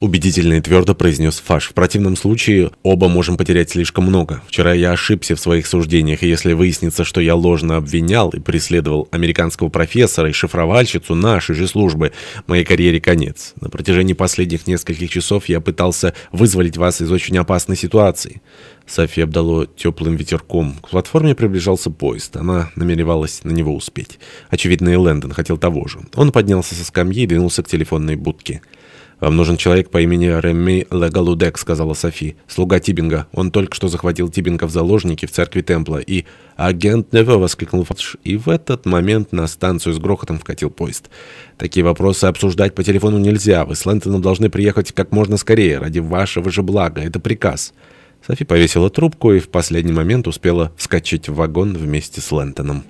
Убедительно и твердо произнес Фаш. В противном случае оба можем потерять слишком много. Вчера я ошибся в своих суждениях, и если выяснится, что я ложно обвинял и преследовал американского профессора и шифровальщицу нашей же службы, моей карьере конец. На протяжении последних нескольких часов я пытался вызволить вас из очень опасной ситуации. София обдало теплым ветерком. К платформе приближался поезд. Она намеревалась на него успеть. Очевидно, и Лэндон хотел того же. Он поднялся со скамьи и двинулся к телефонной будке. «Вам нужен человек по имени Реми Легалудек», — сказала Софи. «Слуга Тибинга. Он только что захватил Тибинга в заложники в церкви Темпла». И «Агент Неве!» — воскликнул Фадж. И в этот момент на станцию с грохотом вкатил поезд. «Такие вопросы обсуждать по телефону нельзя. Вы с Лэнтоном должны приехать как можно скорее, ради вашего же блага. Это приказ». Софи повесила трубку и в последний момент успела вскочить в вагон вместе с Лэнтоном.